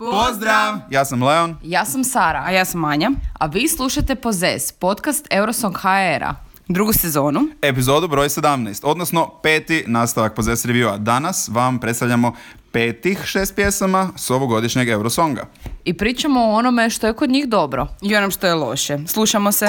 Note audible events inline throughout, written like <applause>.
Pozdrav! Ja sam Leon. Ja sam Sara. A ja sam Anja. A vi slušate Pozes, podcast Eurosong HR-a. Drugu sezonu. Epizodu broj 17, odnosno peti nastavak Pozes Reviewa. Danas vam predstavljamo petih šest pjesama s ovogodišnjeg Eurosonga. I pričamo o onome što je kod njih dobro. I onom što je loše. Slušamo se.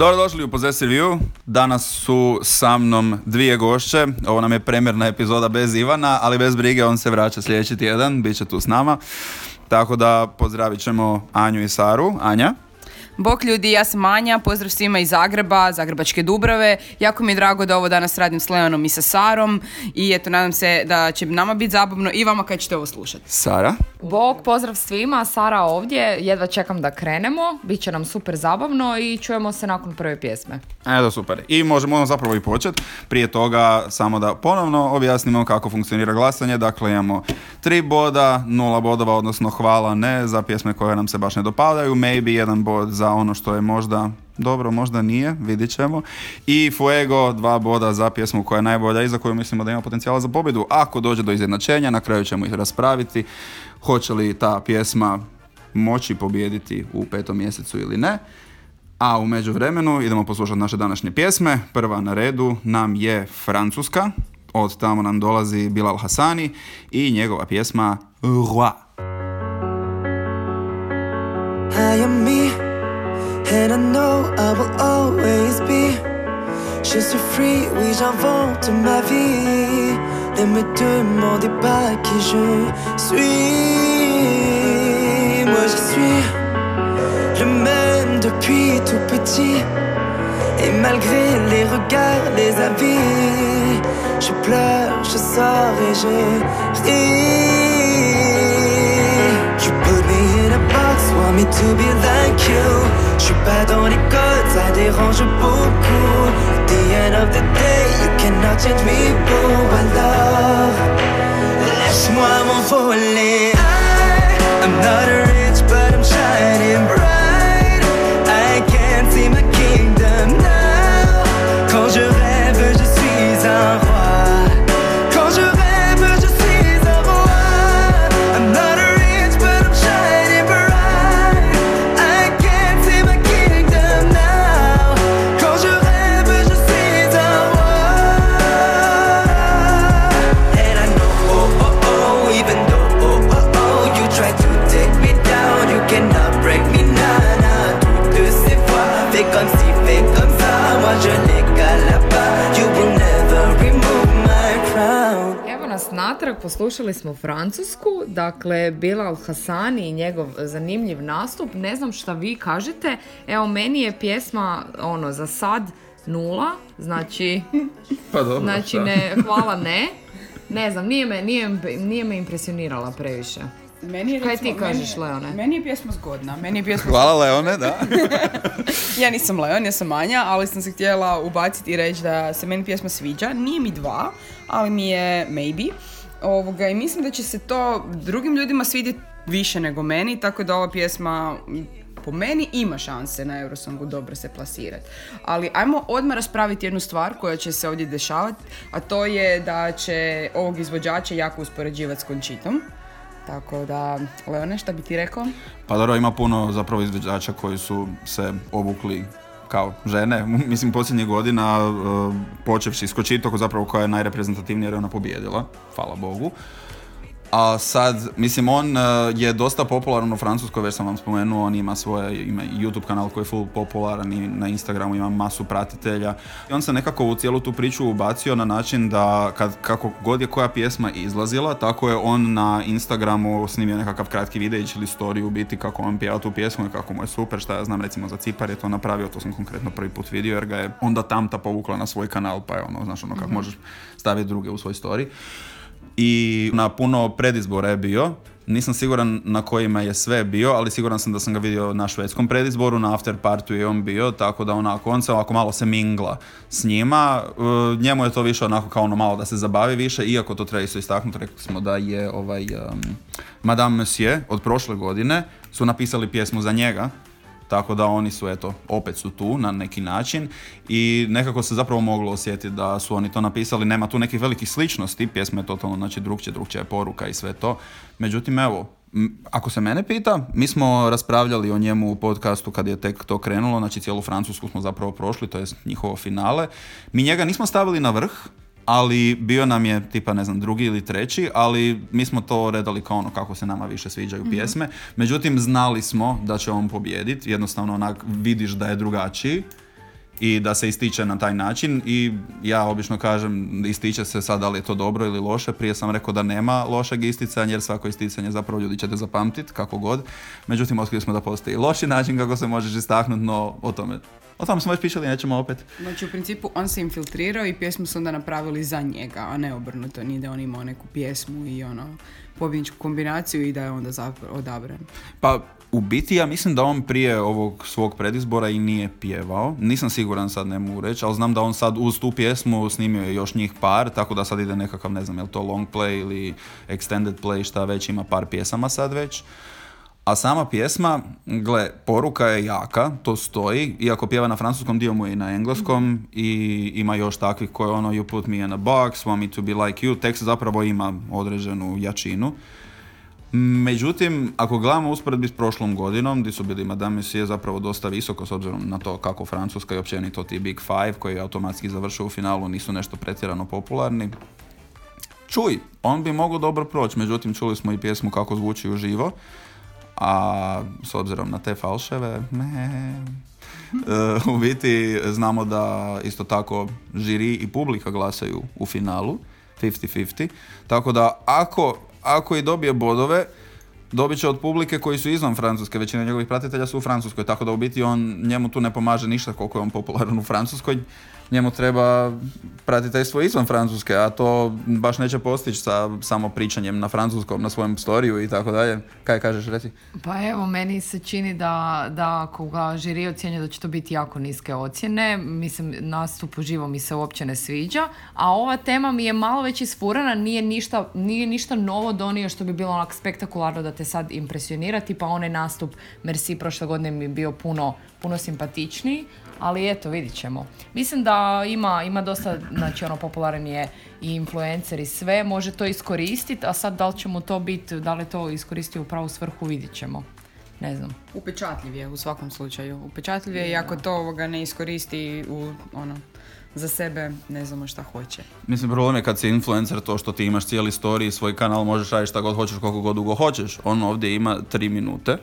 Dobrodošli u Possessive View. Danas su sa mnom dvije gošće. Ovo nam je premjerna epizoda bez Ivana, ali bez brige on se vraća sljedeći tjedan, bit će tu s nama. Tako da pozdravit ćemo Anju i Saru. Anja? Bok ljudi, ja sam Anja, pozdrav svima iz Zagreba, Zagrebačke Dubrave. Jako mi je drago da ovo danas radim s Leonom i sa Sarom i eto, nadam se da će nama biti zabavno i vama kad ćete ovo slušati. Sara? Bog, pozdrav svima, Sara ovdje, jedva čekam da krenemo, bit će nam super zabavno i čujemo se nakon prve pjesme. Eto, super. I možemo ono zapravo i početi. Prije toga, samo da ponovno objasnimo kako funkcionira glasanje. Dakle, imamo tri boda, nula bodova, odnosno hvala ne za pjesme koje nam se baš ne dopadaju, maybe jedan bod za ono što je možda dobro, možda nije, vidit ćemo. I Fuego, dva boda za pjesmu koja je najbolja i za koju mislimo da ima potencijala za pobjedu. Ako dođe do izjednačenja, na kraju ćemo ih raspraviti. Hoće li ta pjesma moći pobijediti u petom mjesecu ili ne. A u međuvremenu idemo poslušati naše današnje pjesme. Prva na redu nam je Francuska. Od tamo nam dolazi Bilal Hasani i njegova pjesma Roi. And I know I will always be. Je suis free, oui j'invente ma vie. Ne me demandez pas qui je suis. Moi je suis le même depuis tout petit. Et malgré les regards, les avis, je pleure, je sors et je ris. You put me in a box, want me to be like you. Je suis pas dans les codes, ça dérange beaucoup. At the end of the day, you cannot change me, boo. Alors, laisse-moi m'envoler. I'm not rich, poslušali smo Francusku, dakle Bilal Hasani i njegov zanimljiv nastup. Ne znam šta vi kažete, evo meni je pjesma ono za sad nula, znači, Pa dobro. znači ne, hvala ne. Ne znam, nije me, nije, nije me impresionirala previše. Meni je, Kaj recimo, ti kažeš, meni, Leone? Meni je pjesma zgodna. Meni je pjesma Hvala Leone, da. <laughs> Ja nisam Leon, ja sam Anja, ali sam se htjela ubaciti i reći da se meni pjesma sviđa. Nije mi dva, ali mi je maybe. Ovoga, I mislim da će se to drugim ljudima svidjeti više nego meni, tako da ova pjesma po meni ima šanse na Eurosongu dobro se plasirati. Ali ajmo odmah raspraviti jednu stvar koja će se ovdje dešavati, a to je da će ovog izvođača jako uspoređivati s Končitom. Tako da, Leone, šta bi ti rekao? Pa dobro, ima puno zapravo izvođača koji su se obukli kao žene. <laughs> Mislim, posljednjih godina, uh, počevši s zapravo koja je najreprezentativnija jer je ona pobijedila, hvala Bogu. A sad, mislim, on uh, je dosta popularan u Francuskoj, već sam vam spomenuo, on ima svoje, ima YouTube kanal koji je full popularan i na Instagramu ima masu pratitelja. I on se nekako u cijelu tu priču ubacio na način da kad, kako god je koja pjesma izlazila, tako je on na Instagramu snimio nekakav kratki videić ili story u biti kako on pjeva tu pjesmu i kako mu je super, šta ja znam, recimo za Cipar je to napravio, to sam konkretno prvi put vidio jer ga je onda tamta povukla na svoj kanal, pa je ono, znaš ono kako možeš staviti druge u svoj story i na puno predizbora je bio. Nisam siguran na kojima je sve bio, ali siguran sam da sam ga vidio na švedskom predizboru, na after party je on bio, tako da onako, on se ovako malo se mingla s njima. E, njemu je to više onako kao ono malo da se zabavi više, iako to treba isto istaknuti, rekli smo da je ovaj um, Madame Monsieur od prošle godine su napisali pjesmu za njega, Tako da oni su, eto, opet su tu na neki način i nekako se zapravo moglo osjetiti da su oni to napisali. Nema tu nekih velikih sličnosti, pjesma je totalno, znači, drugčija, drugčija je poruka i sve to. Međutim, evo, ako se mene pita, mi smo raspravljali o njemu u podcastu kad je tek to krenulo, znači cijelu Francusku smo zapravo prošli, to je njihovo finale. Mi njega nismo stavili na vrh, ali bio nam je tipa ne znam drugi ili treći, ali mi smo to redali kao ono kako se nama više sviđaju pjesme. Međutim, znali smo da će on pobijediti, jednostavno onak vidiš da je drugačiji i da se ističe na taj način i ja obično kažem ističe se sad da li je to dobro ili loše, prije sam rekao da nema lošeg isticanja jer svako isticanje zapravo ljudi ćete zapamtiti kako god, međutim otkrili smo da postoji loši način kako se možeš istaknuti, no o tome o tome smo već pričali, nećemo opet. Znači u principu on se infiltrirao i pjesmu su onda napravili za njega, a ne obrnuto, nije da on imao neku pjesmu i ono pobjedničku kombinaciju i da je onda zapravo odabran. Pa u biti ja mislim da on prije ovog svog predizbora i nije pjevao. Nisam siguran sad ne mogu reći, ali znam da on sad uz tu pjesmu snimio je još njih par, tako da sad ide nekakav, ne znam, je to long play ili extended play, šta već, ima par pjesama sad već. A sama pjesma, gle, poruka je jaka, to stoji, iako pjeva na francuskom, dio mu i na engleskom i ima još takvih koje ono You put me in a box, want me to be like you, tekst zapravo ima određenu jačinu. Međutim, ako gledamo usporedbi s prošlom godinom, gdje su bili Madame je zapravo dosta visoko s obzirom na to kako Francuska i općenito ti Big Five koji automatski završuju u finalu nisu nešto pretjerano popularni. Čuj, on bi mogao dobro proći, međutim čuli smo i pjesmu kako zvuči uživo, a s obzirom na te falševe, ne, <laughs> E, u biti znamo da isto tako žiri i publika glasaju u finalu, 50-50, tako da ako ako i dobije bodove, dobit će od publike koji su izvan Francuske, većina njegovih pratitelja su u Francuskoj, tako da u biti on, njemu tu ne pomaže ništa koliko je on popularan u Francuskoj, njemu treba pratiteljstvo izvan Francuske, a to baš neće postići sa samo pričanjem na francuskom, na svojem storiju i tako dalje. Kaj kažeš, reci? Pa evo, meni se čini da, da ako ga žiri ocjenjuje da će to biti jako niske ocjene. Mislim, nastup uživo mi se uopće ne sviđa. A ova tema mi je malo već isfurana, nije ništa, nije ništa novo donio što bi bilo onak spektakularno da te sad impresionira. Tipa onaj nastup Merci prošle godine mi je bio puno, puno simpatičniji. Ali eto, vidit ćemo. Mislim da ima, ima dosta, znači ono, popularan je i influencer i sve, može to iskoristiti, a sad da li će to biti, da li to iskoristi u pravu svrhu, vidit ćemo. Ne znam. Upečatljiv je u svakom slučaju. Upečatljiv je i ako to ovoga ne iskoristi u ono za sebe ne znamo šta hoće. Mislim, problem je kad si influencer to što ti imaš cijeli story i svoj kanal, možeš raditi šta god hoćeš, koliko god dugo hoćeš. On ovdje ima tri minute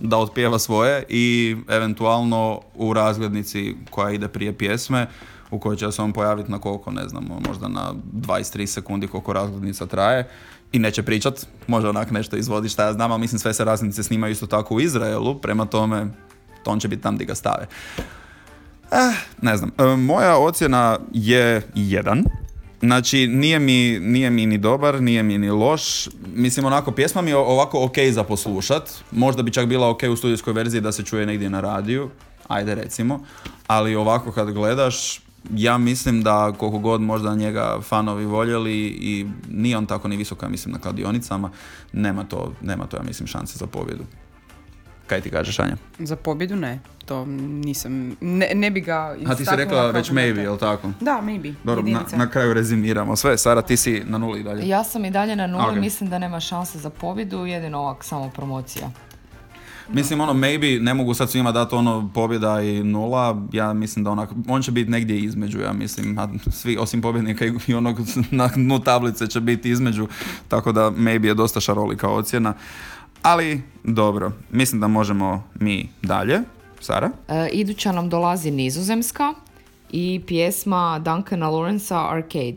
da otpjeva svoje i eventualno u razglednici koja ide prije pjesme, u kojoj će se on pojaviti na koliko, ne znam, možda na 23 sekundi koliko razglednica traje i neće pričat, može onak nešto izvoditi šta ja znam, ali mislim sve se razglednice snimaju isto tako u Izraelu, prema tome to on će biti tam gdje ga stave. Eh, ne znam. E, moja ocjena je jedan. Znači, nije mi, nije mi ni dobar, nije mi ni loš. Mislim, onako, pjesma mi je ovako ok za poslušat. Možda bi čak bila ok u studijskoj verziji da se čuje negdje na radiju. Ajde, recimo. Ali ovako kad gledaš, ja mislim da koliko god možda njega fanovi voljeli i nije on tako ni visoko, ja mislim, na kladionicama, nema to, nema to, ja mislim, šanse za pobjedu. Kaj ti kažeš, Anja? Za pobjedu ne. To nisam, ne, ne bi ga A ti si rekla već maybe, jel tako? Da, maybe. Dobro, na, na kraju rezimiramo sve. Sara, ti si na nuli i dalje. Ja sam i dalje na nuli, Ok. mislim da nema šanse za pobjedu, jedino ovak samo promocija. Mislim, ono, maybe, ne mogu sad svima dati ono pobjeda i nula, ja mislim da onak, on će biti negdje između, ja mislim, a svi osim pobjednika i- onog na dnu tablice će biti između, tako da maybe je dosta šarolika ocjena, ali dobro, mislim da možemo mi dalje. Sara? E, iduća nam dolazi nizozemska i pjesma Duncana Lawrencea Arcade.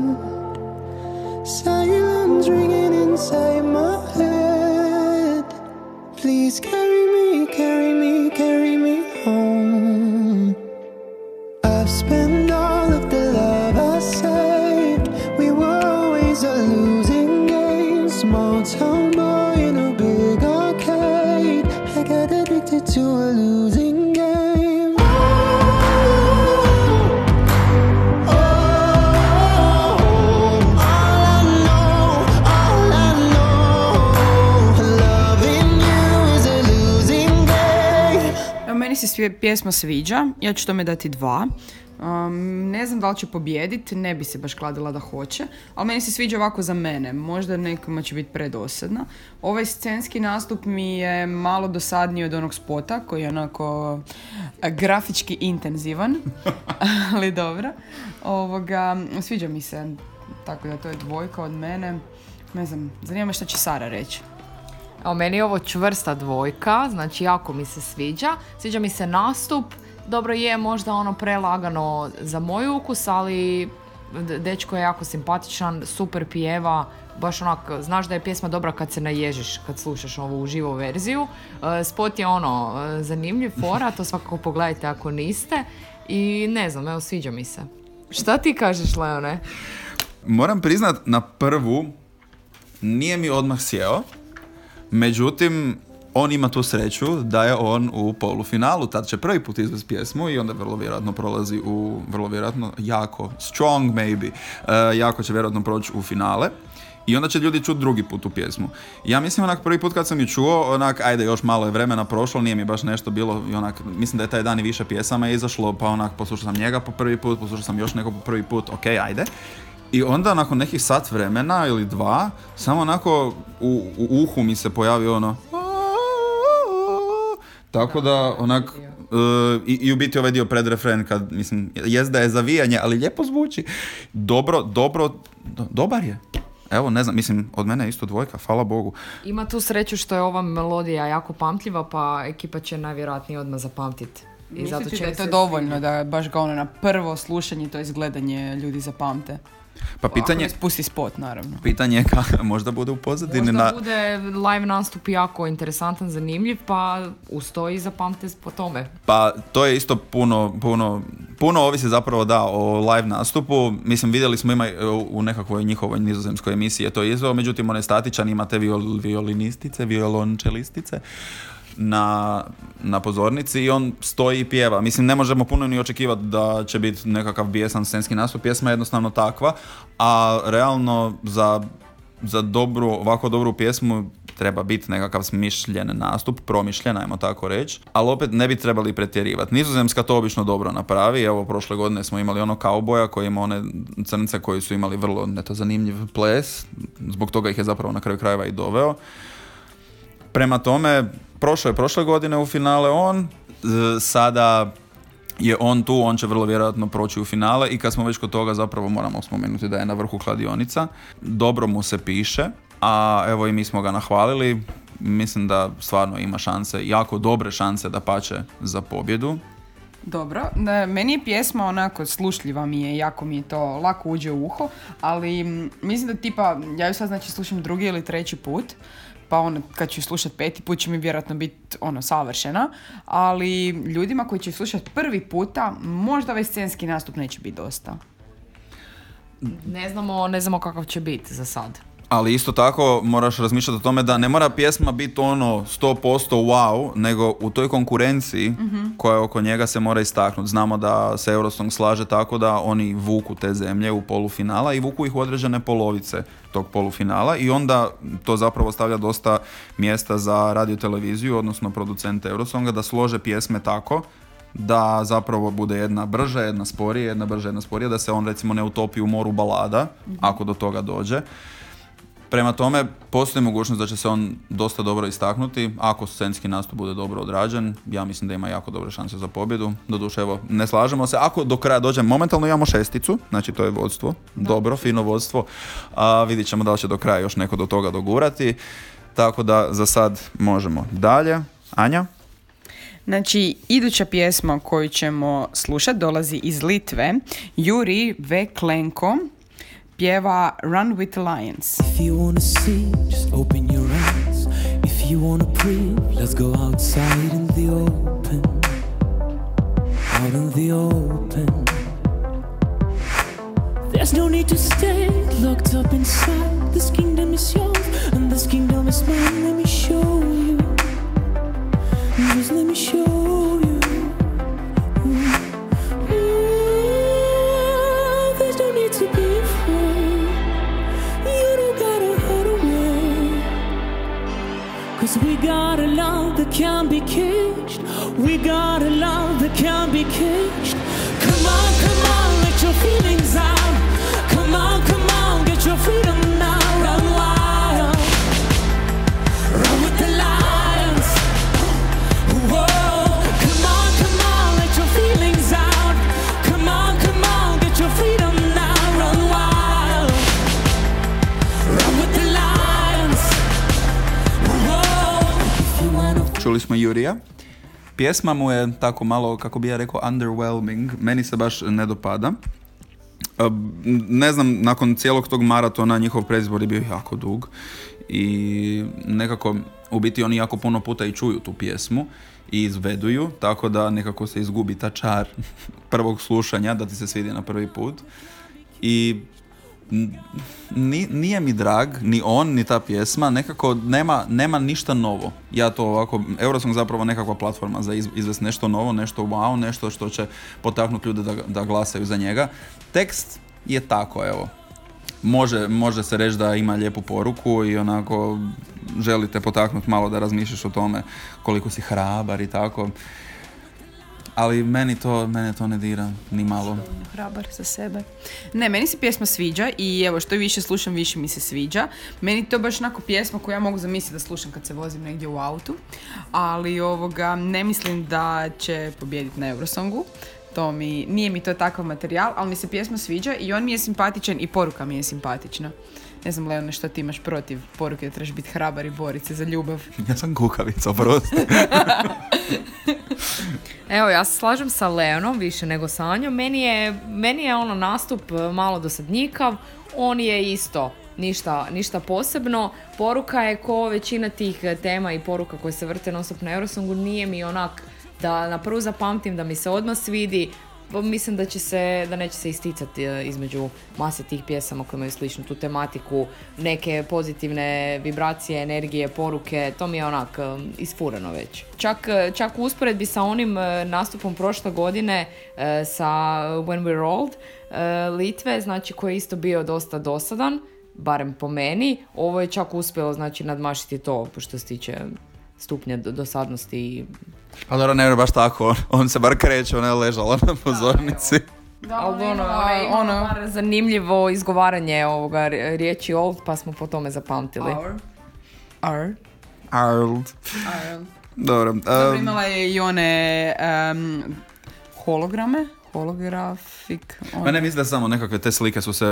Silence ringing inside my head. Please carry me, carry me, carry me home. I've spent all of the love I saved. We were always a losing game. Small town boy in a big arcade. I got addicted to a losing se pjesma sviđa, ja ću tome dati dva. Um, ne znam da li će pobijediti, ne bi se baš kladila da hoće, ali meni se sviđa ovako za mene, možda nekima će biti predosadna. Ovaj scenski nastup mi je malo dosadniji od onog spota, koji je onako e, grafički intenzivan, <laughs> ali dobro. Ovoga, sviđa mi se, tako da to je dvojka od mene. Ne znam, zanima me šta će Sara reći. Evo, meni je ovo čvrsta dvojka, znači jako mi se sviđa. Sviđa mi se nastup, dobro je možda ono prelagano za moj ukus, ali dečko je jako simpatičan, super pjeva, baš onak, znaš da je pjesma dobra kad se naježiš, kad slušaš ovu uživo verziju. E, Spot je ono, e, zanimljiv fora, to svakako pogledajte ako niste. I ne znam, evo, sviđa mi se. Šta ti kažeš, Leone? Moram priznat, na prvu nije mi odmah sjeo, međutim, on ima tu sreću da je on u polufinalu, tad će prvi put izvesti pjesmu i onda vrlo vjerojatno prolazi u, vrlo vjerojatno, jako, strong maybe, e, jako će vjerojatno proći u finale. I onda će ljudi čuti drugi put tu pjesmu. Ja mislim onak prvi put kad sam ju čuo, onak ajde još malo je vremena prošlo, nije mi baš nešto bilo i onak, mislim da je taj dan i više pjesama izašlo, pa onak poslušao sam njega po prvi put, poslušao sam još nekog po prvi put, ok, ajde. I onda nakon nekih sat vremena ili dva, samo onako u, u uhu mi se pojavi ono tako da onak e, i, i u biti ovaj dio pred refren kad mislim jest da je zavijanje ali lijepo zvuči. Dobro dobro do- dobar je. Evo ne znam mislim od mene je isto dvojka hvala bogu. Ima tu sreću što je ova melodija jako pamtljiva, pa ekipa će najvjerojatnije odmah zapamtiti. I zato Mislite će da je to dovoljno da baš ga ono na prvo slušanje to izgledanje ljudi zapamte? Pa pitanje Ako spusti spot, naravno. pitanje je kako <laughs> možda bude u pozadini Možda na bude live nastup jako interesantan, zanimljiv, pa ustoji zapamte po tome. Pa to je isto puno, puno, puno ovisi zapravo da o live nastupu. Mislim vidjeli smo ima e, u nekakvoj njihovoj nizozemskoj emisiji je to izveo, međutim on je statičan, ima te viol, violinistice, violončelistice na, na pozornici i on stoji i pjeva. Mislim, ne možemo puno ni očekivati da će biti nekakav bijesan scenski nastup, pjesma je jednostavno takva, a realno za, za dobru, ovako dobru pjesmu treba biti nekakav smišljen nastup, promišljen, ajmo tako reći, ali opet ne bi trebali pretjerivati. Nizozemska to obično dobro napravi, evo prošle godine smo imali ono kauboja koji ima one crnce koji su imali vrlo neto zanimljiv ples, zbog toga ih je zapravo na kraju krajeva i doveo. Prema tome, prošlo je prošle godine u finale on, z- sada je on tu, on će vrlo vjerojatno proći u finale i kad smo već kod toga zapravo moramo spomenuti da je na vrhu kladionica. Dobro mu se piše, a evo i mi smo ga nahvalili. Mislim da stvarno ima šanse, jako dobre šanse da pače za pobjedu. Dobro, da, meni je pjesma onako slušljiva mi je, jako mi je to lako uđe u uho, ali mm, mislim da tipa, ja ju sad znači slušam drugi ili treći put, pa ono, kad ću ju slušat peti put će mi vjerojatno biti ono, savršena, ali ljudima koji će ju slušat prvi puta, možda ovaj scenski nastup neće biti dosta. Ne znamo, ne znamo kakav će biti za sad. Ali isto tako moraš razmišljati o tome da ne mora pjesma biti ono 100% wow, nego u toj konkurenciji koja je oko njega se mora istaknuti. Znamo da se Eurosong slaže tako da oni vuku te zemlje u polufinala i vuku ih u određene polovice tog polufinala i onda to zapravo stavlja dosta mjesta za radioteleviziju, odnosno producente Eurosonga da slože pjesme tako da zapravo bude jedna brža, jedna sporija, jedna brža, jedna sporija, da se on recimo ne utopi u moru balada, ako do toga dođe. Prema tome, postoji mogućnost da će se on dosta dobro istaknuti. Ako scenski nastup bude dobro odrađen, ja mislim da ima jako dobre šanse za pobjedu. Doduše, evo, ne slažemo se. Ako do kraja dođe, momentalno imamo šesticu, znači to je vodstvo. Dobro, fino vodstvo. A vidit ćemo da li će do kraja još neko do toga dogurati. Tako da za sad možemo dalje. Anja? Znači, iduća pjesma koju ćemo slušati dolazi iz Litve. Juri Veklenko pjeva Run with the Lions. If you wanna see, just open your eyes. If you wanna breathe, let's go outside in the open. Out in the open. There's no need to stay locked up inside. This kingdom is yours, and this kingdom is mine. Let me show you. Just let me show you. Cause we got a love that can't be caged. We got a love that can't be caged. Come on, come on, let your feelings out. Come on, come on, get your freedom Čuli smo Jurija. Pjesma mu je tako malo, kako bi ja rekao, underwhelming. Meni se baš ne dopada. E, Ne znam, nakon cijelog tog maratona njihov predizbor je bio jako dug i nekako, u biti oni jako puno puta i čuju tu pjesmu i izveduju, tako da nekako se izgubi ta čar <laughs> prvog slušanja, da ti se svidi na prvi put. I ni- nije mi drag, ni on, ni ta pjesma, nekako nema, nema ništa novo. Ja to ovako, Eurosong zapravo nekakva platforma za iz, izvest nešto novo, nešto wow, nešto što će potaknuti ljude da, da glasaju za njega. Tekst je tako, evo. Može, može se reći da ima lijepu poruku i onako želite potaknuti malo da razmišljaš o tome koliko si hrabar i tako. Ali meni to, mene to ne dira, ni malo. Hrabar za sebe. Ne, meni se pjesma sviđa i evo što više slušam, više mi se sviđa. Meni to baš onako pjesma koju ja mogu zamisliti da slušam kad se vozim negdje u autu, ali ovoga ne mislim da će pobijediti na Eurosongu. To mi, nije mi to takav materijal, ali mi se pjesma sviđa i on mi je simpatičan i poruka mi je simpatična. Ne znam, Leone, što ti imaš protiv poruke da trebaš biti hrabar i boriti se za ljubav. <laughs> Ja sam kukavica, oprosti. <laughs> Evo, ja se slažem sa Leonom više nego sa Anjom. Meni je, meni je ono nastup e, malo dosadnjikav. On je isto ništa, ništa posebno. Poruka je ko većina tih e, tema i poruka koje se vrte non stop na Eurosongu nije mi onak da na prvu zapamtim, da mi se odmah svidi. Mislim da će se, da neće se isticati e, između mase tih pjesama koje imaju sličnu tu tematiku, neke pozitivne vibracije, energije, poruke, to mi je onak e, isfurano već. Čak, e, čak u usporedbi sa onim nastupom prošle godine sa When We're Old Litve, znači koji je isto bio dosta dosadan, barem po meni, ovo je čak uspjelo znači nadmašiti to što se tiče stupnja do- dosadnosti i Pa dobro, ne baš tako, on se bar kreće, ona je ležala na pozornici. Ali ono, ono- ono, zanimljivo izgovaranje ovoga ri- riječi old, pa smo po tome zapamtili. Ar. Arld. Dobro, Dobro, um, imala je i one em, holograme, holografik. ono. Ma ne mislim da samo nekakve te slike su se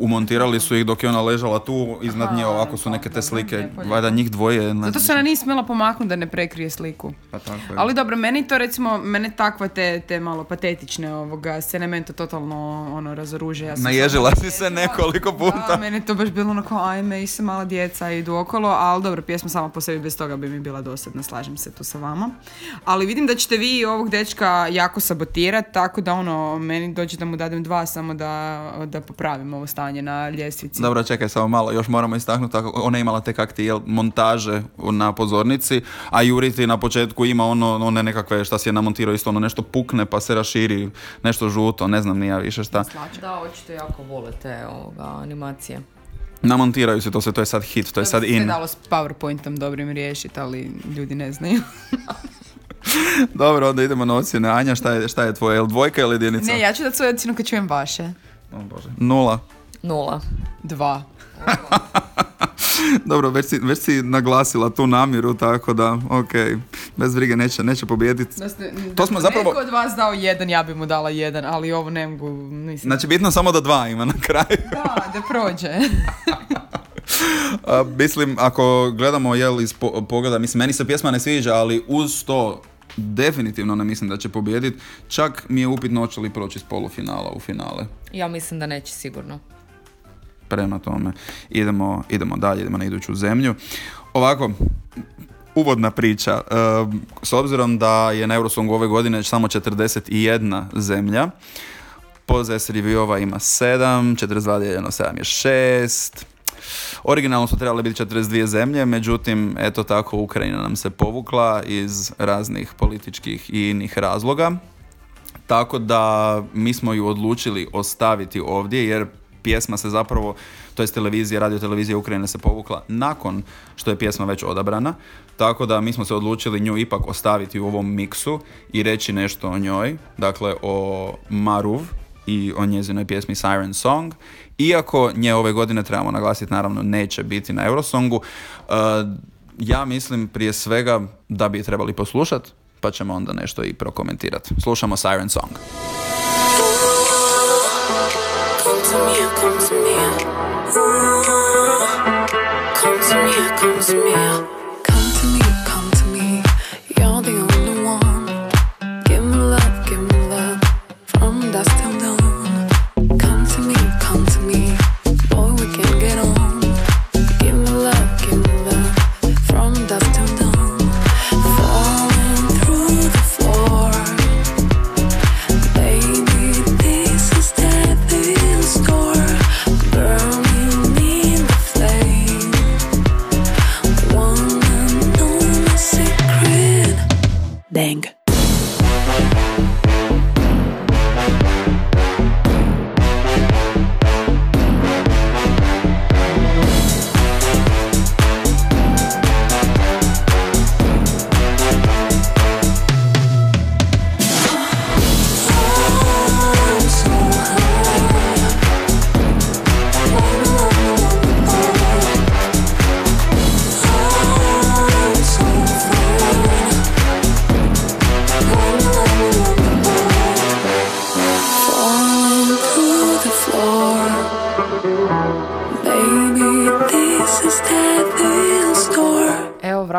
umontirali su ih dok je ona ležala tu, iznad nje ovako su neke te slike, valjda njih dvoje. ne Zato se ona nije smjela pomaknuti da ne prekrije sliku. Pa tako je. Ali dobro, meni to recimo, mene takva te, te malo patetične ovoga scene, meni to totalno ono razoruže. Ja sam Naježila si se nekoliko Da, puta. meni je to baš bilo onako, ajme, i se mala djeca idu okolo, ali dobro, pjesma sama po sebi bez toga bi mi bila dosadna, slažem se tu sa vama. Ali vidim da ćete vi ovog dečka jako sabotirati, tako da ono, meni dođe da mu dadem dva samo da, da popravim ovo stanje na ljestvici. Dobro, čekaj samo malo, još moramo istaknuti, tako, ona je imala te kakti jel, montaže na pozornici, a Juriti na početku ima ono, one nekakve, šta si je namontirao isto, ono nešto pukne pa se raširi, nešto žuto, ne znam ni ja više šta. Da, očito jako vole te ovoga, animacije. Namontiraju se, to se, to je sad hit, to je sad Se in. dalo s PowerPointom dobrim riješiti, ali ljudi ne znaju. <laughs> <laughs> Dobro, onda idemo na ocjene. Anja, šta je, šta je tvoje, jel dvojka ili jedinica? ne, ja ću dati svoju ocjenu kad čujem vaše. O Bože. Nula. Nula. Dva. <laughs> Dobro, već si, već si naglasila tu namjeru, tako da, ok, bez brige neće, neće pobijediti. Da ste, To smo da zapravo- Neko od vas dao jedan, ja bi mu dala jedan, ali ovo ne mogu, mislim. Znači, bitno samo da dva ima na kraju. Da, da prođe. <laughs> A, mislim, ako gledamo jel iz po- pogleda, mislim, meni se pjesma ne sviđa, ali uz to definitivno ne mislim da će pobijediti. Čak mi je upitno hoće li proći iz polufinala u finale. Ja mislim da neće sigurno. Prema tome, idemo, idemo dalje, idemo na iduću zemlju. Ovako, uvodna priča. E, s obzirom da je na Eurosongu ove godine samo 41 zemlja, Pozes reviewova ima 7, 42 dijeljeno 7 je 6, Originalno su trebale biti 42 zemlje, međutim, eto tako, Ukrajina nam se povukla iz raznih političkih i inih razloga. Tako da mi smo ju odlučili ostaviti ovdje jer pjesma se zapravo, to jest televizija, radio televizija Ukrajine se povukla nakon što je pjesma već odabrana. Tako da mi smo se odlučili nju ipak ostaviti u ovom miksu i reći nešto o njoj, dakle o Maruv i o njezinoj pjesmi Siren Song. Iako nje ove godine trebamo naglasiti naravno neće biti na Eurosongu, uh, ja mislim prije svega da bi je trebali poslušati, pa ćemo onda nešto i prokomentirati. Slušamo Siren Song. Come to me, come to me.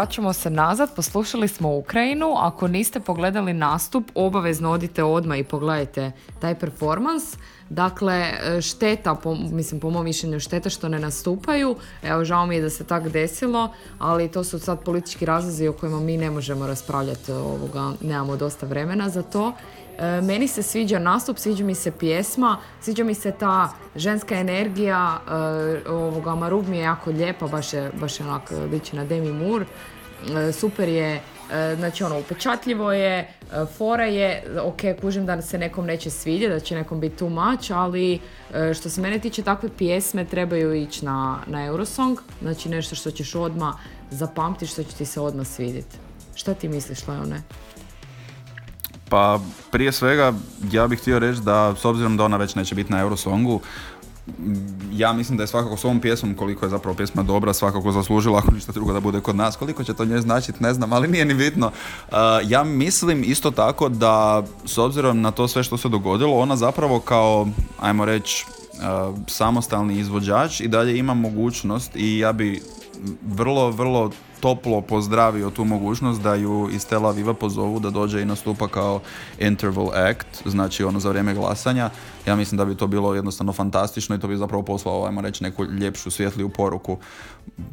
Vraćamo se nazad, poslušali smo Ukrajinu. Ako niste pogledali nastup, obavezno odite odmah i pogledajte taj performans. Dakle, e, šteta, po, mislim po mom mišljenju šteta što ne nastupaju. Evo, žao mi je da se tak desilo, ali to su sad politički razlozi o kojima mi ne možemo raspravljati, ovoga, nemamo dosta vremena za to. E, meni se sviđa nastup, sviđa mi se pjesma, sviđa mi se ta ženska energija, e, ovoga Marub mi je jako lijepa, baš je, baš je onak e, liči na Demi Moore. E, super je, e, znači ono, upečatljivo je, e, fora je, ok, kužim da se nekom neće svidjeti, da će nekom biti too much, ali što se mene tiče takve pjesme trebaju ići na, na Eurosong, znači nešto što ćeš odmah zapamtiti, što će ti se odmah svidjeti. Šta ti misliš, Leone? Pa prije svega ja bih htio reći da s obzirom da ona već neće biti na Eurosongu, ja mislim da je svakako s ovom pjesmom, koliko je zapravo pjesma dobra, svakako zaslužila, ako ništa drugo da bude kod nas. Koliko će to njoj značiti, ne znam, ali nije ni bitno. Uh, ja mislim isto tako da, s obzirom na to sve što se dogodilo, ona zapravo kao, ajmo reći, uh, samostalni izvođač i dalje ima mogućnost i ja bi vrlo, vrlo toplo pozdravio tu mogućnost da ju iz Tel Aviva pozovu da dođe i nastupa kao interval act, znači ono za vrijeme glasanja. Ja mislim da bi to bilo jednostavno fantastično i to bi zapravo poslao, ajmo reći, neku ljepšu, svjetliju poruku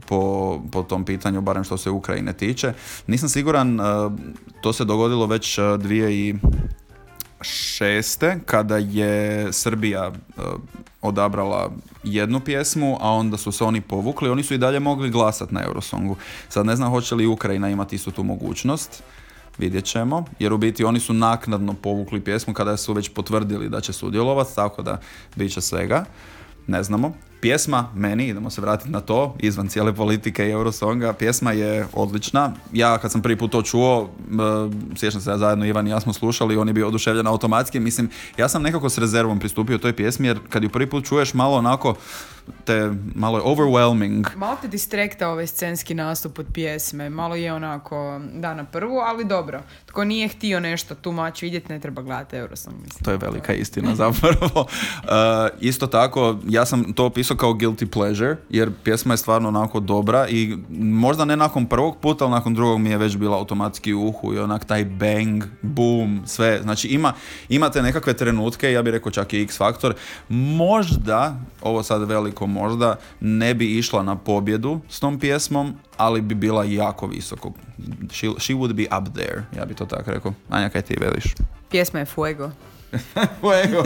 po, po tom pitanju, barem što se Ukrajine tiče. Nisam siguran, uh, to se dogodilo već uh, dvije i šeste kada je Srbija e, odabrala jednu pjesmu, a onda su se oni povukli, oni su i dalje mogli glasati na Eurosongu. Sad ne znam hoće li Ukrajina imati istu tu mogućnost, vidjet ćemo, jer u biti oni su naknadno povukli pjesmu kada su već potvrdili da će sudjelovati, tako da bit će svega. Ne znamo. Pjesma, meni, idemo se vratiti na to, izvan cijele politike i Eurosonga, pjesma je odlična. Ja kad sam prvi put to čuo, sjećam se da zajedno Ivan i ja smo slušali, on je bio oduševljen automatski. Mislim, ja sam nekako s rezervom pristupio toj pjesmi, jer kad ju prvi put čuješ malo onako, te malo je overwhelming. Malo te distrekta ovaj scenski nastup od pjesme, malo je onako da na prvu, ali dobro. Tko nije htio nešto tu mač vidjeti, ne treba gledati Eurosong, mislim. To je velika istina <laughs> zapravo. Uh, isto tako, ja sam to opisao kao guilty pleasure, jer pjesma je stvarno onako dobra i možda ne nakon prvog puta, ali nakon drugog mi je već bila automatski u uhu i onak taj bang, boom, sve. Znači ima, imate nekakve trenutke, ja bih rekao čak i X Factor, možda, ovo sad veliko možda, ne bi išla na pobjedu s tom pjesmom, ali bi bila jako visoko. She, she would be up there, ja bi to tako rekao. Anja, kaj ti veliš? Pjesma je Fuego. <laughs> Fuego.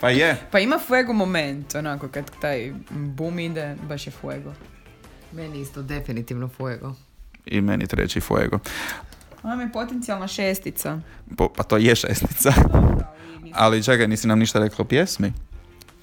pa je. Pa ima Fuego moment, onako, kad taj boom ide, baš je Fuego. Meni isto definitivno Fuego. I meni treći Fuego. Ona je potencijalna šestica. Po- pa to je šestnica. Ali čekaj, nisi nam ništa rekla o pjesmi?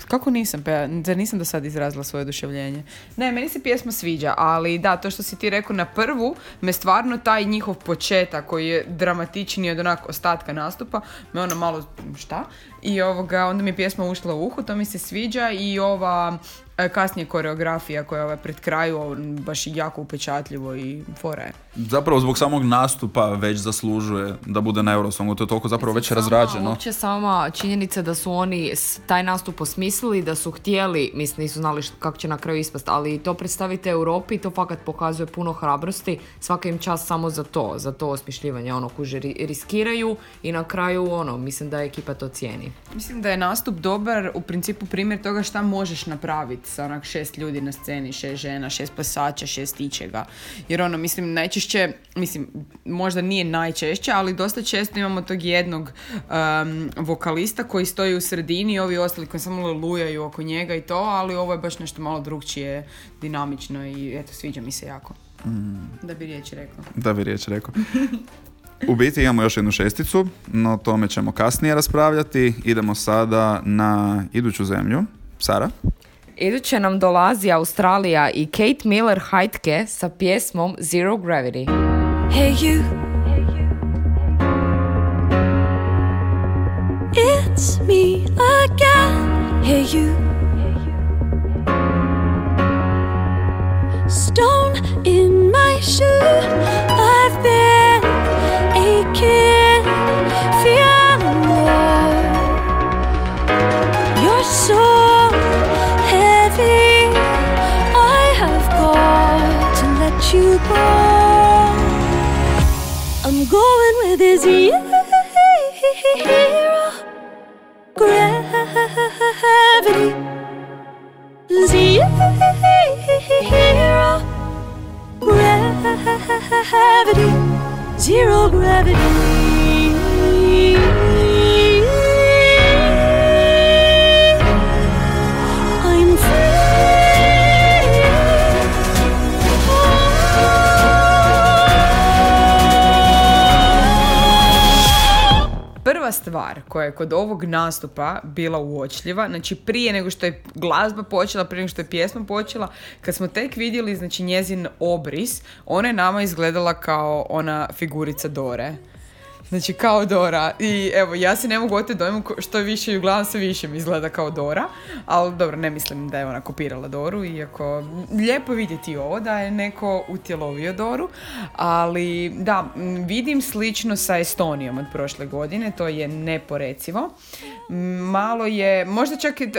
Kako nisam? Pa ja, zar nisam do sad izrazila svoje oduševljenje? Ne, meni se pjesma sviđa, ali da, to što si ti rekao na prvu, me stvarno taj njihov početak koji je dramatičniji od onak ostatka nastupa, me ono malo, šta? I ovoga, onda mi je pjesma ušla u uhu, to mi se sviđa i ova e, kasnije koreografija koja je ovaj pred kraju baš je jako upečatljivo i fora je. Zapravo zbog samog nastupa već zaslužuje da bude na Eurosongu. To je toliko zapravo već Sama- razrađeno. Uopće sama činjenica da su oni taj nastup osmislili, da su htjeli, mislim nisu znali kako će na kraju ispast, ali to predstavite Europi, to fakat pokazuje puno hrabrosti, svaka im čast samo za to, za to osmišljivanje, ono, kuže ri- riskiraju i na kraju, ono, mislim da ekipa to cijeni. Mislim da je nastup dobar, u principu primjer toga šta možeš napraviti sa onak šest ljudi na sceni, šest žena, šest plesača, šest ičega. Jer ono, mislim, najčešće, mislim, možda nije najčešće, ali dosta često imamo tog jednog um, vokalista koji stoji u sredini i ovi ostali koji samo lujaju oko njega i to, ali ovo je baš nešto malo drugčije, dinamično i eto, sviđa mi se jako. Da bi riječ rekla. Da bi riječ rekao. <laughs> U biti imamo još jednu šesticu, no o tome ćemo kasnije raspravljati. Idemo sada na iduću zemlju. Sara? Iduće nam dolazi Australija i Kate Miller Heitke sa pjesmom Zero Gravity. Hey you. It's me again. Hey you. Stone in my shoe. I've been You're so heavy. I have got to let you go. I'm going with zero gravity. Zero gravity. Zero gravity. Prva stvar koja je kod ovog nastupa bila uočljiva, znači prije nego što je glazba počela, prije nego što je pjesma počela, kad smo tek vidjeli znači njezin obris, ona je nama izgledala kao ona figurica Dore. Znači kao Dora i evo ja se ne mogu oteti dojmu što više ju gledam sve više mi izgleda kao Dora, ali dobro ne mislim da je ona kopirala Doru iako lijepo je vidjeti ovo da je neko utjelovio Doru, ali da vidim slično sa Estonijom od prošle godine, to je neporecivo. Malo je, možda čak, i,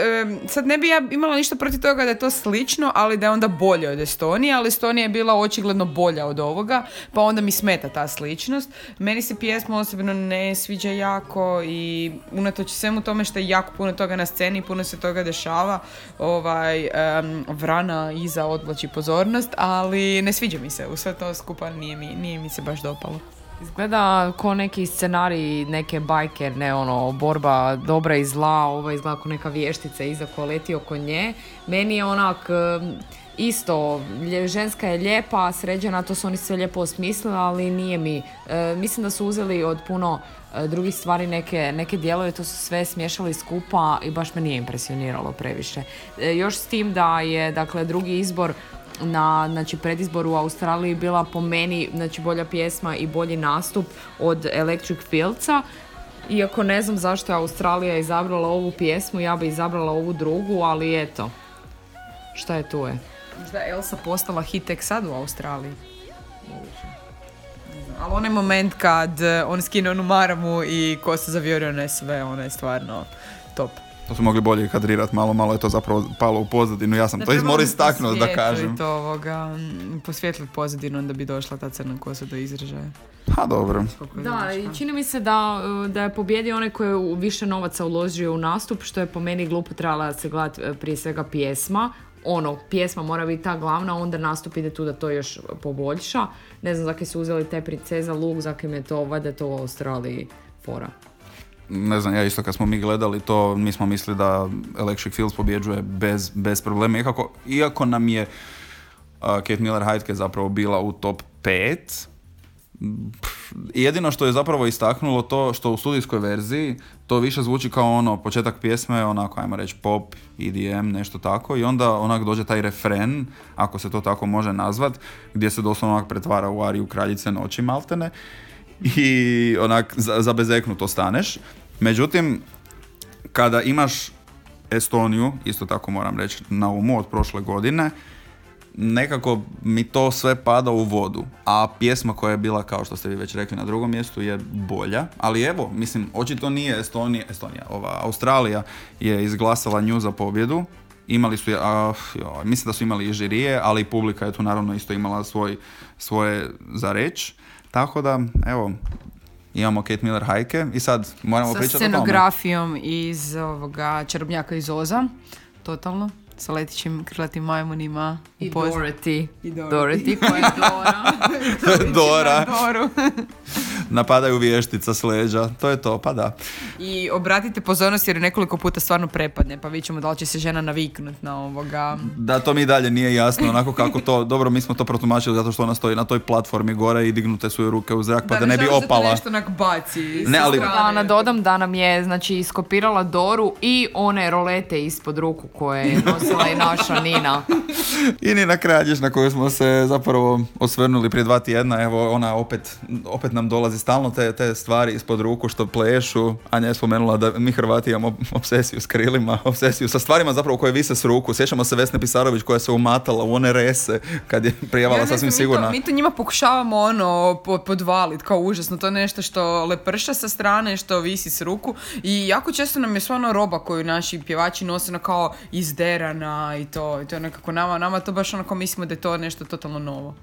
sad ne bi ja imala ništa protiv toga da je to slično, ali da je onda bolje od Estonije, ali Estonija je bila očigledno bolja od ovoga, pa onda mi smeta ta sličnost. Meni se pjesma osobno ne sviđa jako i unatoč svemu tome što je jako puno toga na sceni, puno se toga dešava, ovaj, em, vrana iza odvlači pozornost, ali ne sviđa mi se, u sve to skupa nije mi, nije mi se baš dopalo. Izgleda ko neki scenarij neke bajke, ne ono, borba dobra i zla, ova izgleda kao neka vještica iza ko leti oko nje. Meni je onak, isto, ženska je lijepa, sređena, to su oni sve lijepo osmislili, ali nije mi. E, mislim da su uzeli od puno e, drugih stvari neke, neke dijelove, to su sve smješali skupa i baš me nije impresioniralo previše. E, još s tim da je, dakle, drugi izbor na znači, predizboru u Australiji bila po meni znači, bolja pjesma i bolji nastup od Electric Fieldsa. Iako ne znam zašto je Australija izabrala ovu pjesmu, ja bi izabrala ovu drugu, ali eto. Šta je tu je? Možda je Elsa postala hit tek sad u Australiji. Ne znam, Ali onaj moment kad eh, on skine onu maramu i kosa zavjerio one sve, ono je stvarno top. To su mogli bolje kadrirati, malo, malo je to zapravo palo u pozadinu. Ja sam to izmor istaknuo da kažem. To ovoga, posvijetliti pozadinu, onda bi došla ta crna kosa do izražaja. Ha, dobro. Da, i čini mi se da, uh, da je pobjedio onaj koji je više novaca uložio u nastup, što je po meni glupo trebala se gledati uh, prije svega pjesma. Ono, pjesma mora biti ta glavna, onda nastup ide tu da to još poboljša. Ne znam zakaj su uzeli te princeza luk, zakaj im je to, valjda je to u Australiji fora. Ne znam, ja isto kad smo mi gledali to, mi smo mislili da Electric Fields pobjeđuje bez, bez problema. Iako, iako nam je uh, Kate Miller Heidke zapravo bila u top 5, pff, jedino što je zapravo istaknulo to što u studijskoj verziji to više zvuči kao ono početak pjesme, onako ajmo reći pop, EDM, nešto tako i onda onak dođe taj refren, ako se to tako može nazvat, gdje se doslovno onak pretvara u Ariju kraljice noći maltene i onak za, zabezeknuto staneš. Međutim, kada imaš Estoniju, isto tako moram reći, na umu od prošle godine, nekako mi to sve pada u vodu. A pjesma koja je bila, kao što ste vi već rekli, na drugom mjestu je bolja. Ali evo, mislim, očito nije Estonija, Estonija, ova Australija je izglasala nju za pobjedu. Imali su, a, joj, mislim da su imali i žirije, ali i publika je tu naravno isto imala svoj, svoje za reč. Tako da, evo, imamo Kate Miller hajke i sad moramo Sa pričati o tome. scenografijom iz ovoga čarobnjaka iz Oza, totalno, sa letićim krilatim majmunima. I Dorothy. I Dorothy. Dorothy koja je Dora. <laughs> Dora, Doru. <laughs> napadaju vještica s leđa, to je to, pa da. I obratite pozornost jer nekoliko puta stvarno prepadne, pa vidjet ćemo da li će se žena naviknut na ovoga. Da, to mi i dalje nije jasno, onako kako to, dobro, mi smo to protumačili zato što ona stoji na toj platformi gore i dignute su joj ruke u zrak, pa da, ne bi opala. to nešto onak baci. Ne, ali-. Da nadodam da nam je znači iskopirala Doru i one rolete ispod ruku koje je nosila i naša Nina. <laughs> I Nina Kraljić na koju smo se zapravo osvrnuli prije dva tjedna, evo ona opet, opet nam dolazi stalno te, te stvari ispod ruku što plešu. Anja je spomenula da mi Hrvati imamo obsesiju s krilima, <laughs> obsesiju sa stvarima zapravo koje vise s ruku. Sjećamo se Vesne Pisarović koja se umatala u one rese kad je prijevala Ja sasvim mi to- sigurno. Mi to, njima pokušavamo ono po- podvalit kao užasno. To je nešto što leprša sa strane, što visi s ruku. I jako često nam je sva ona roba koju naši pjevači nose ono kao izderana i to. I to je nekako nama, nama to baš onako mislimo da je to nešto totalno novo.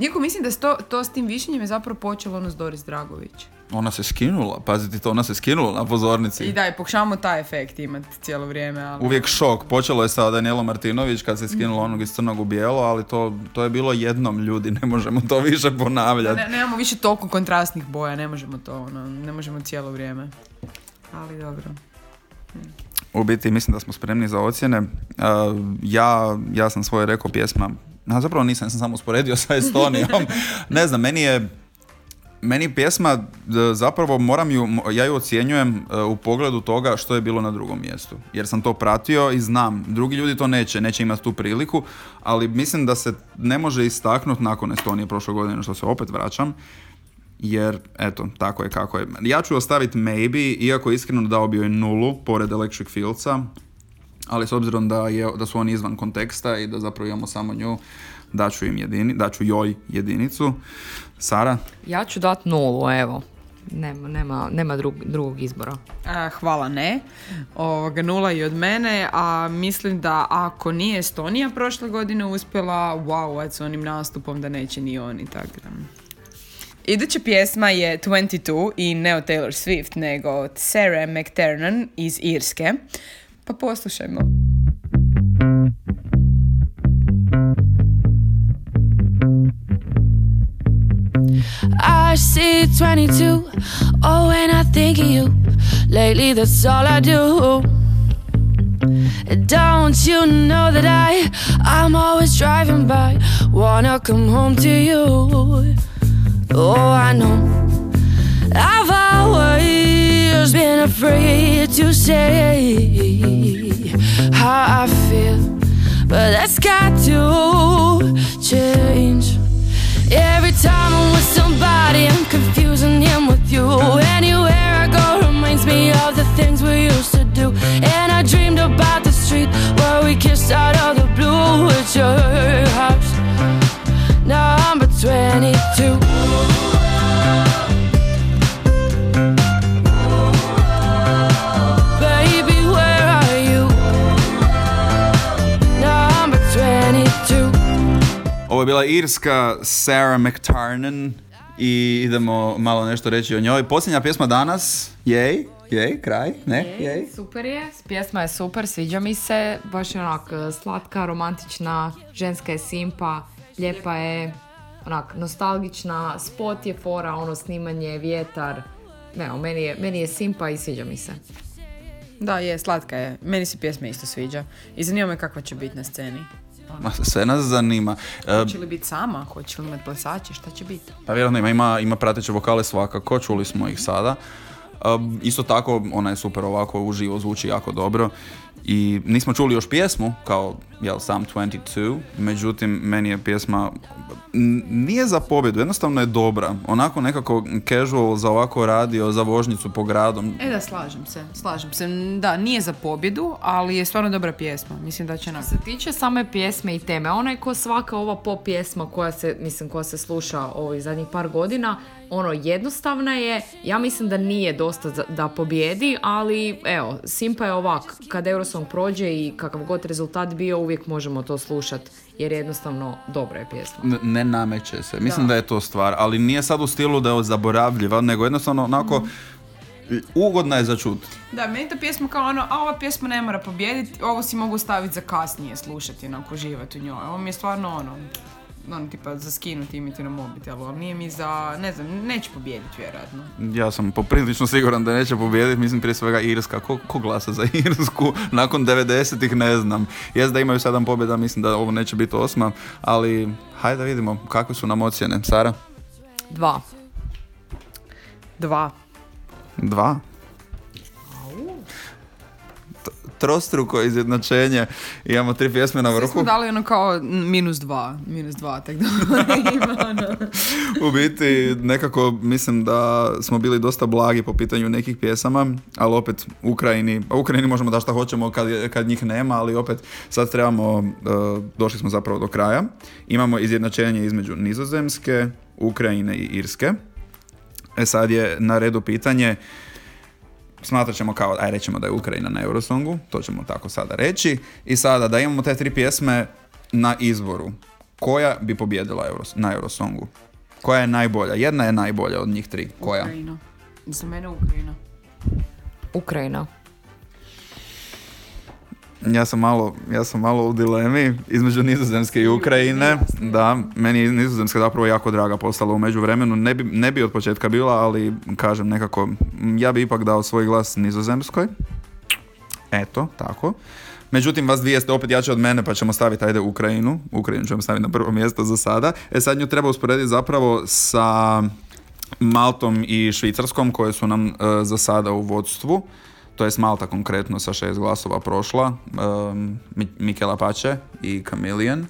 Iako mislim da to, to s tim višenjem je zapravo počelo ono s Doris Dragović. Ona se skinula, pazite to, ona se skinula na pozornici. I da, i pokušavamo taj efekt imati cijelo vrijeme. Ali... Uvijek šok. Počelo je sa Danielom Martinović kad se skinula onog iz crnog u bijelo, ali to, to je bilo jednom ljudi, ne možemo to više ponavljati. Ne, nemamo više toliko kontrastnih boja, ne možemo to, ono, ne možemo cijelo vrijeme. Ali dobro. U biti mislim da smo spremni za ocjene. Uh, ja, ja sam svoje rekao pjesma, a zapravo nisam, ja sam samo usporedio sa Estonijom. <laughs> ne znam, meni je meni pjesma d- zapravo moram ju, ja ju ocjenjujem e, u pogledu toga što je bilo na drugom mjestu. Jer sam to pratio i znam, drugi ljudi to neće, neće imati tu priliku, ali mislim da se ne može istaknuti nakon Estonije prošle godine, što se opet vraćam, jer eto, tako je kako je. Ja ću ostaviti maybe, iako iskreno dao bi joj nulu, pored Electric Fieldsa, ali s obzirom da, je, da su oni izvan konteksta i da zapravo imamo samo nju, daću im jedini, daću joj jedinicu. Sara? Ja ću dat nulu, evo. Nema, nema, nema drug- drugog izbora. A, hvala ne. Ovoga, nula i od mene, a mislim da ako nije Estonija prošle godine uspjela, wow, s onim nastupom da neće ni oni, tako da. Iduća pjesma je 22 i ne od Taylor Swift, nego od Sarah McTernan iz Irske. Pa poslušajmo. I see 22. Oh, when I think of you, lately that's all I do. Don't you know that I, I'm always driving by, wanna come home to you. Oh, I know. I've always been afraid to say how I feel. But that's got to change. Every time I'm with somebody, I'm confusing him with you. Anywhere I go reminds me of the things we used to do. And I dreamed about the street where we kissed out of the blue with your house. Now I'm 20. Ovo je bila irska Sarah McTarnan i idemo malo nešto reći o njoj. Posljednja pjesma danas, jej, jej, kraj, ne, jej. Super je, pjesma je super, sviđa mi se, baš je onak e, slatka, romantična, ženska je simpa, lijepa je, onak nostalgična, spot je fora, ono snimanje, vjetar, ne, meni je, meni je simpa i sviđa mi se. Da, je, slatka je. Meni se pjesma isto sviđa. I zanima me kakva će biti na sceni. Ma, sve nas zanima. E, Hoće li biti sama? Hoće li imati plesače? Šta će biti? Pa vjerojatno ima, ima, ima prateće vokale svakako, čuli smo ih sada. Um, isto tako, ona je super ovako, uživo zvuči jako dobro. I nismo čuli još pjesmu, kao jel, sam 22, međutim, meni je pjesma, nije za pobjedu, jednostavno je dobra. Onako nekako casual za ovako radio, za vožnicu po gradom. E da, slažem se. Slažem se. Da, nije za pobjedu, ali je stvarno dobra pjesma. Mislim da će nam... Što se tiče same pjesme i teme, ona je ko svaka ova pop pjesma koja se, mislim, koja se sluša ovih zadnjih par godina, ono, jednostavna je, ja mislim da nije dosta za- da pobjedi, ali evo, Simpa je ovak, kad Eurosong prođe i kakav god rezultat bio, uvijek možemo to slušat, jer jednostavno dobra je pjesma. N- ne nameće se. Mislim da. je to stvar, ali nije sad u stilu da je zaboravljiva, nego jednostavno onako ugodna je za čut. Da, meni ta pjesma kao ono, a ova pjesma ne mora pobijediti, ovo si mogu staviti za kasnije slušati, onako uživati u njoj. Ovo mi je stvarno ono, ono tipa za skinuti i imati na mobitelu, ali nije mi za, ne znam, neće pobijediti vjerojatno. Ja sam poprilično siguran da neće pobijediti, mislim prije svega Irska. Ko, ko glasa za Irsku? <laughs> Nakon 90-ih ne znam. Jest da imaju sedam pobjeda, mislim da ovo neće biti osma, ali hajde da vidimo kakve su nam ocjene. Sara? Dva. Dva. Dva? Trostruko izjednačenje. Imamo tri pjesme na Svi vrhu. smo dali ono kao minus dva, minus dva, tako da <laughs> ima ono. U biti nekako mislim da smo bili dosta blagi po pitanju nekih pjesama, ali opet Ukrajini, a Ukrajini možemo da šta hoćemo kad, kad njih nema, ali opet sad trebamo, uh, došli smo zapravo do kraja. Imamo izjednačenje između Nizozemske, Ukrajine i Irske. E sad je na redu pitanje, smatrat ćemo kao, aj rećemo da je Ukrajina na Eurosongu, to ćemo tako sada reći. I sada da imamo te tri pjesme na izboru, koja bi pobjedila Euros, na Eurosongu? Koja je najbolja? Jedna je najbolja od njih tri. Koja? Ukrajina. Za mene Ukrajina. Ukrajina. Ja sam malo, ja sam malo u dilemi između Nizozemske i Ukrajine. Da, meni je Nizozemska zapravo jako draga postala u međuvremenu. Ne bi, ne bi od početka bila, ali kažem nekako, ja bi ipak dao svoj glas Nizozemskoj. Eto, tako. Međutim, vas dvije ste opet jače od mene, pa ćemo staviti, ajde, Ukrajinu. Ukrajinu ćemo staviti na prvo mjesto za sada. E sad nju treba usporediti zapravo sa Maltom i Švicarskom, koje su nam e, za sada u vodstvu. To je Malta konkretno sa šest glasova prošla. Um, Mi- Mikela Pače i Chameleon.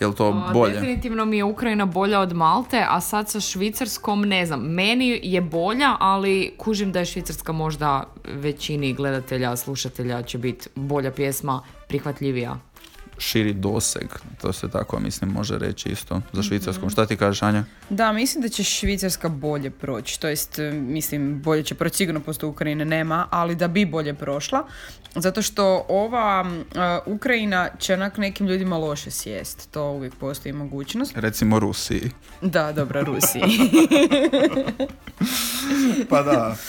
Je li to A, bolje? Definitivno mi je Ukrajina bolja od Malte, a sad sa Švicarskom, ne znam, meni je bolja, ali kužim da je Švicarska možda većini gledatelja, slušatelja će biti bolja pjesma, prihvatljivija. Širi doseg, to se tako mislim može reći isto za Švicarskom. Šta ti kažeš, Anja? Da, mislim da će Švicarska bolje proći, to jest, e, mislim, bolje će proći sigurno posto Ukrajine nema, ali da bi bolje prošla, zato što ova e, Ukrajina će onak nekim ljudima loše sjest, to uvijek postoji mogućnost. Recimo Rusiji. Da, dobra, Rusiji. <laughs> Pa da. <laughs>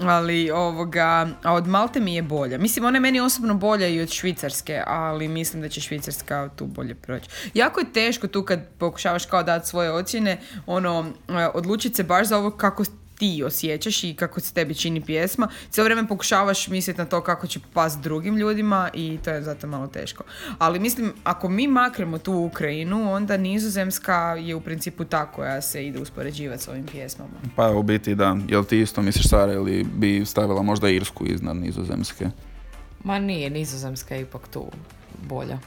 ali ovoga, a od Malte mi je bolja. Mislim, ona je meni osobno bolja i od Švicarske, ali mislim da će Švicarska tu bolje proći. Jako je teško tu kad pokušavaš kao dati svoje ocjene, ono, e, odlučiti se baš za ovo kako ti osjećaš i kako se tebi čini pjesma. Cijelo vrijeme pokušavaš misliti na to kako će pas drugim ljudima i to je zato malo teško. Ali mislim, ako mi makremo tu Ukrajinu, onda Nizozemska je u principu ta koja se ide uspoređivati s ovim pjesmama. Pa u biti da. Jel ti isto misliš, Sara, ili bi stavila možda Irsku iznad Nizozemske? Ma nije, nizozemska je ipak tu bolja.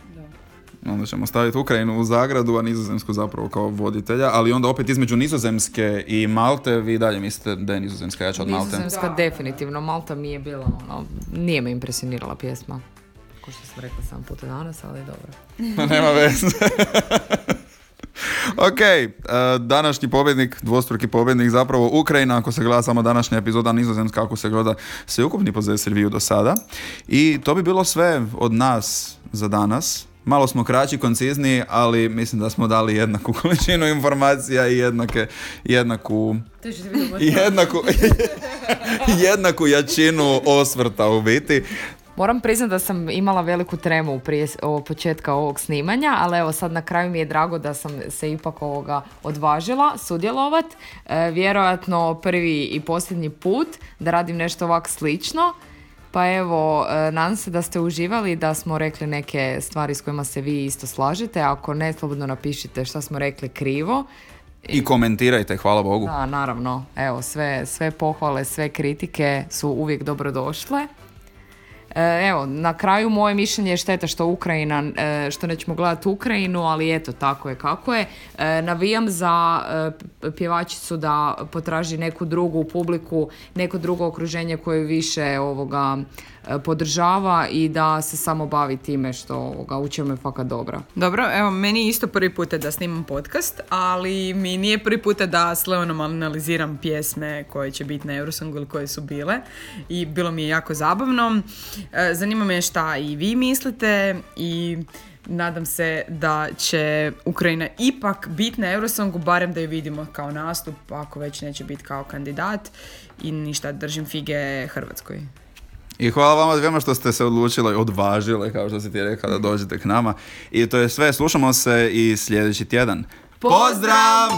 Onda ćemo staviti Ukrajinu u zagradu, a Nizozemsku zapravo kao voditelja, ali onda opet između Nizozemske i Malte vi dalje mislite da je Nizozemska jača od Malte. Nizozemska definitivno, Malta mi je bila ono, nije me impresionirala pjesma. Ko što sam rekla sam puta danas, ali dobro. Nema veze. <laughs> ok, e, današnji pobjednik, dvostruki pobjednik, zapravo Ukrajina, ako se gleda samo današnja epizoda, Nizozemska, ako se gleda sveukupni possessive view do sada. I to bi bilo sve od nas za danas. Malo smo kraći, koncizniji, ali mislim da smo dali jednaku <laughs> količinu informacija i jednake, jednaku, jednaku, <laughs> jednaku jačinu osvrta u biti. Moram priznati da sam imala veliku tremu prije ovog početka ovog snimanja, ali evo sad na kraju mi je drago da sam se ipak ovoga odvažila sudjelovat. E, vjerojatno prvi i posljednji put da radim nešto ovak slično. Pa evo, e, nadam se da ste uživali, da smo rekli neke stvari s kojima se vi isto slažete. Ako ne, slobodno napišite šta smo rekli krivo. I komentirajte, hvala Bogu. Da, naravno. Evo, sve, sve pohvale, sve kritike su uvijek dobrodošle. E, Evo, na kraju moje mišljenje je šteta što Ukrajina, e, što nećemo gledati Ukrajinu, ali eto, tako je kako je. E, Navijam za pjevačicu da potraži neku drugu publiku, neko drugo okruženje koje više ovoga podržava i da se samo bavi time što ovoga, u čemu je fakat dobra. Dobro, evo, meni isto prvi puta da snimam podcast, ali mi nije prvi puta da s Leonom analiziram pjesme koje će biti na Eurosongu ili koje su bile i bilo mi je jako zabavno. E, Zanima me šta i vi mislite i nadam se da će Ukrajina ipak biti na Eurosongu, barem da ju vidimo kao nastup, ako već neće biti kao kandidat i ništa, držim fige Hrvatskoj. I hvala vama dvijema što ste se odlučile, odvažile, kao što si ti rekao, da dođete k nama. I to je sve, slušamo se i sljedeći tjedan. Pozdrav!